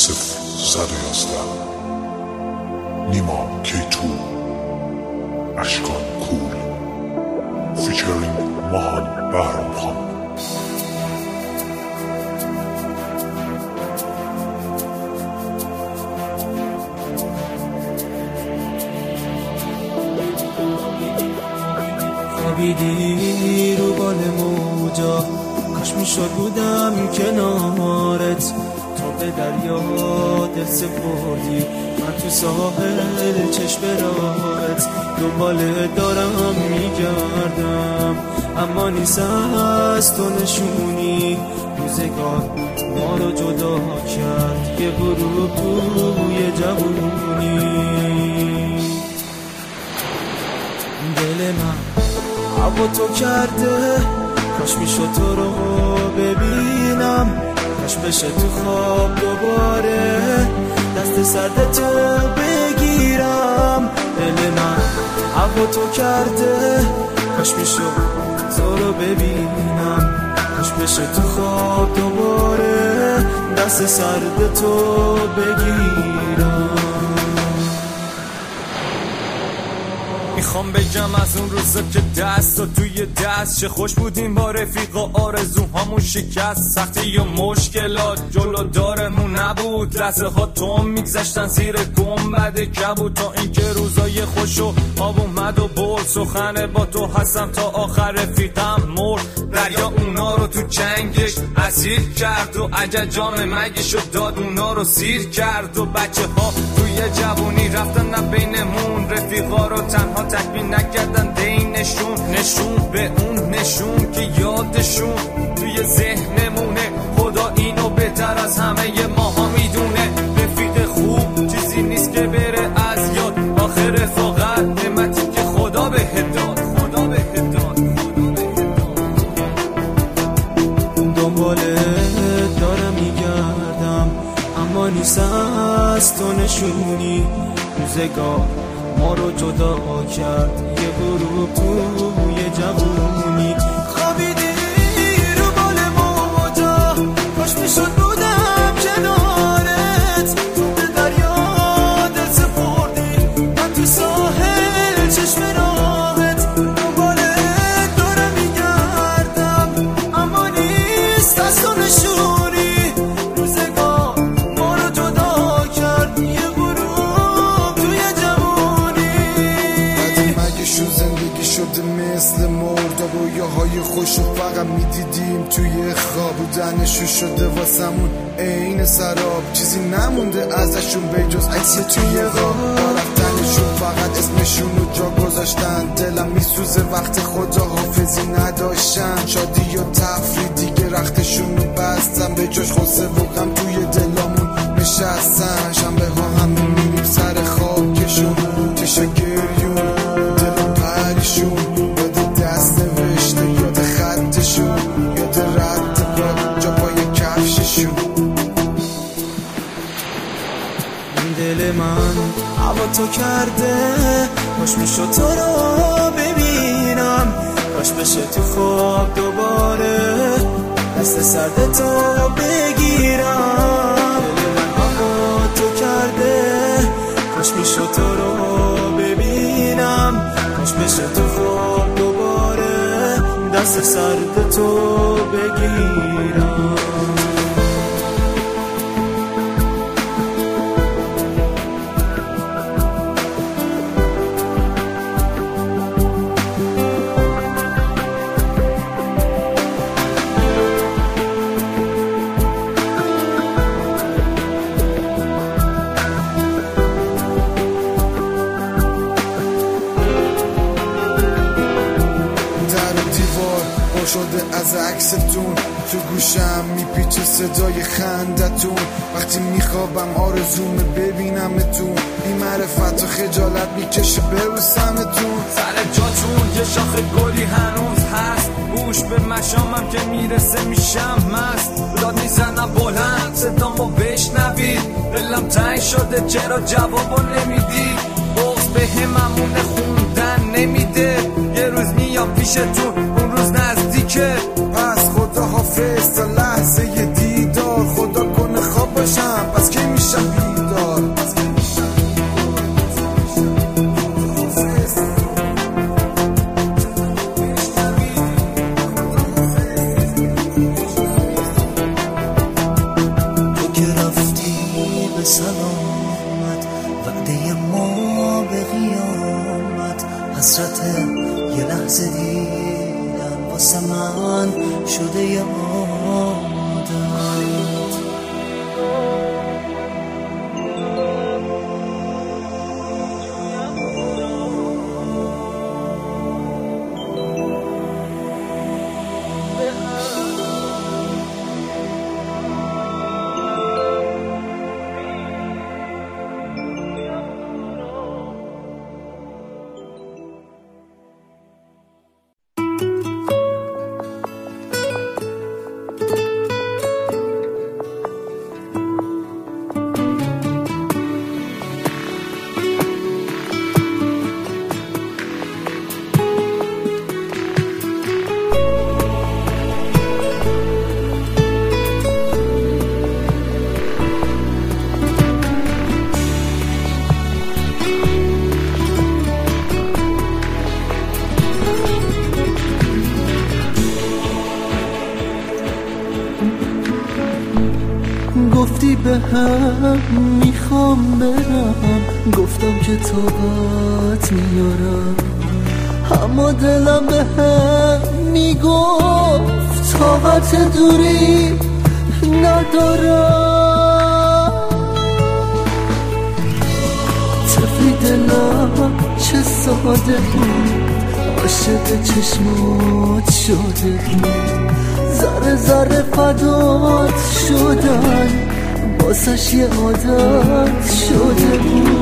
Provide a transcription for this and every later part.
صفر صد و یازده نیما کیتو اشکان کول featuring ماهان بهرام خان خوابیدی رو بال موجا. کاش می‌شد بودم کنارت. به دریا دل سپردی من تو ساحل چشم راهت دنبال دارم میگردم. اما نیست از تو نشونی. روزگار ما رو جدا کرد یه غروب توی جوونی. دل من هوا تو کرده. کاش می‌شد تو رو ببینم. کاش بشه تو خواب دوباره. دست سرد تو بگیرم. دل من هوا تو کرده. کاش می‌شد تو رو ببینم. کاش بشه تو خواب دوباره. دست سرد تو بگیرم. می‌خوام بگم از اون روزا که دست و توی دست چه خوش بودیم با رفیقا آرزوهامون شکست. سختی و مشکلات جلو دارمون نبود. لحظه ها تو میگذشتن زیر گنبد کبود تا اینکه روزای خوش و آب اومد و برد. سخنه با تو هستم تا آخر رفیقم مرد. دریا اونا رو تو چنگش اسیر کرد و اگه جام مگی شد داد اونا رو سیر کرد و بچه ها جوونی رفتن نه بینمون. رفیقا رو تنها تکمیل نکردن. دینشون نشون به اون نشون که یادشون توی ذهنمونه از تو نشونی. روزگار ما رو جدا کرد. یه غروب توی جوونی شده واسمون. عین سراب. چیزی نمونده ازشون به جز عکس توی با رفتنشون فقط اسمشون رو جا گذاشتن. دلم میسوزه وقت خدا حافظی نداشتن. شادی و تفری دیگه رختشون رو بستن. به جاش خسه و غم توی دلامون نشستن. شنبه ها هم دل من هوا تو کرده کاش می‌شد تو رو ببینم. کاش بشه تو خواب دوباره دست سرد تو بگیرم. دل من هوا تو کرده کاش می‌شد تو رو ببینم. کاش بشه تو خواب دوباره دست سرد تو بگیرم. پر شده از عکستون. تو گوشم میپیچه صدای خندتون. وقتی میخوابم آرزومه ببینمتون. بی معرفت و خجالت می‌کشه ببوسمتون سر جاتون یه شاخ گلی هنوز هست. گوش به مشامم که می‌رسه میشم مست. داد می‌زنم بلند صدام با بشنوید. دلم تنگ شده چرا جوابو نمیدی بغز به هممونه خوندن نمیده. یه روز میام پیشتون. پس خدا حافظ تا لحظه دیدار خدا کنه خواب باشم. پس کی میشم بیدار؟ تو که رفتی به سلامت وعده ما به قیامت. حسرت یه لحظه دید آسمان شده یادم می‌خوام برم گفتم که طاقت میارم. اما دلم به هم می‌گفت طاقت دوری ندارم. تفلی دلم چه ساده بود عاشق چشمات شده بود. ذره ذره فدات شدن. باسش یه عادت شده بود.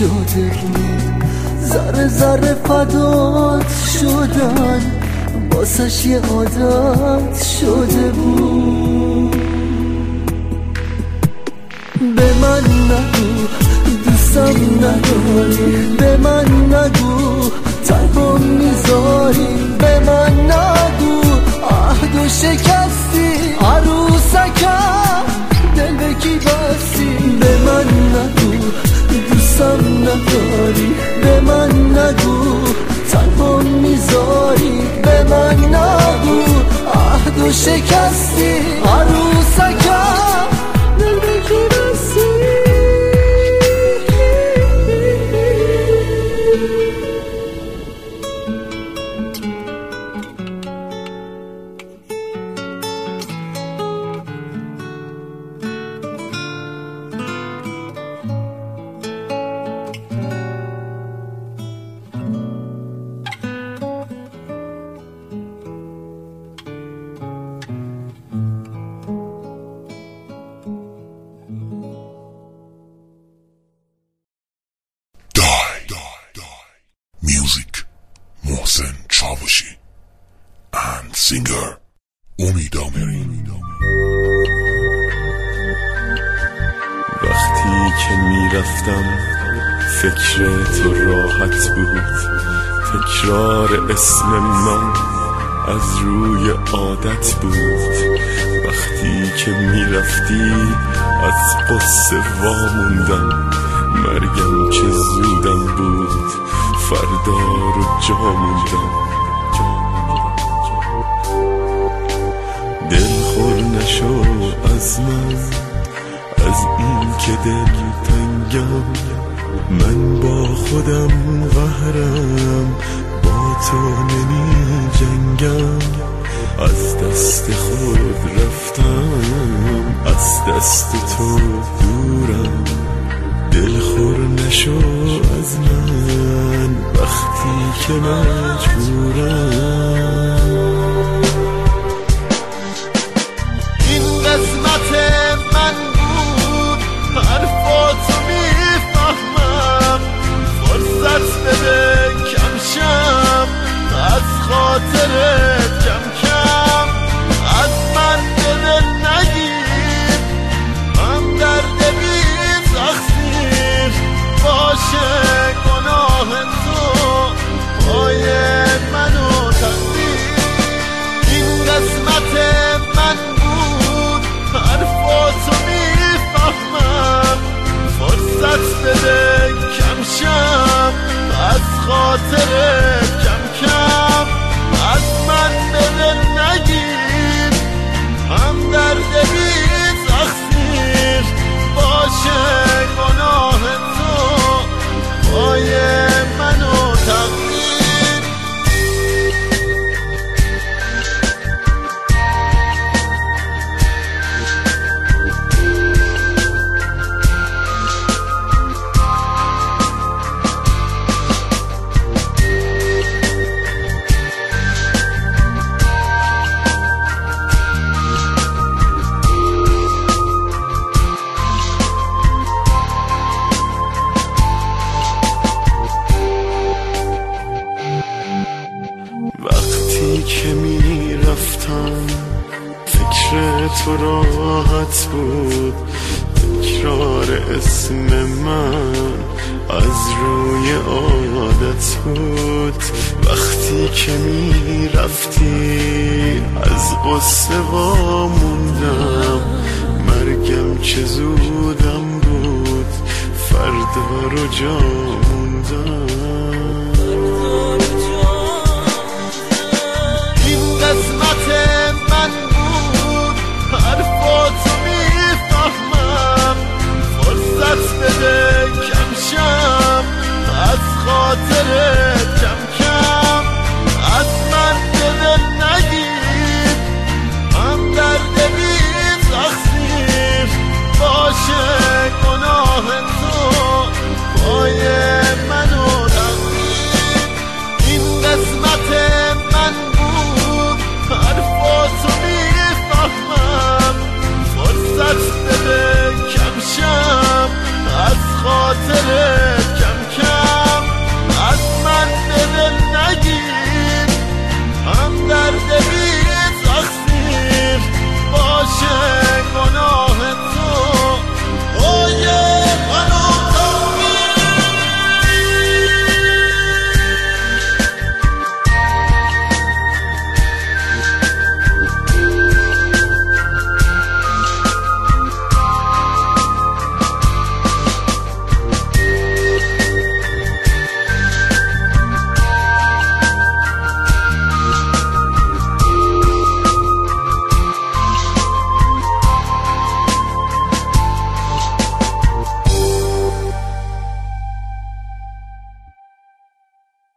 شده بود. ذره ذره فدات شدن. باسش یه عادت شده بود. به من نگو دوستم نداری به من نگو تنها می‌ذاری. به من نگو عهد و شکستی. عروسکم دل بستی به من نگو شکستی. Singer. امید وقتی که می‌رفتم فکر تو راحت بود. تکرار اسم من از روی عادت بود. وقتی که می‌رفتی از قصه واموندم مرگم چه زودم بود. فردا رو جا موندم. نشو از من از این که دل تنگم من با خودم قهرم با تو نمی جنگم. از دست خود رفتم از دست تو دورم. دلخور نشو از من وقتی که مجبورم. بود. وقتی که می‌رفتی از قصه موندم مرگم چه زودم بود. فردا رو جا موندم. hatırım